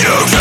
You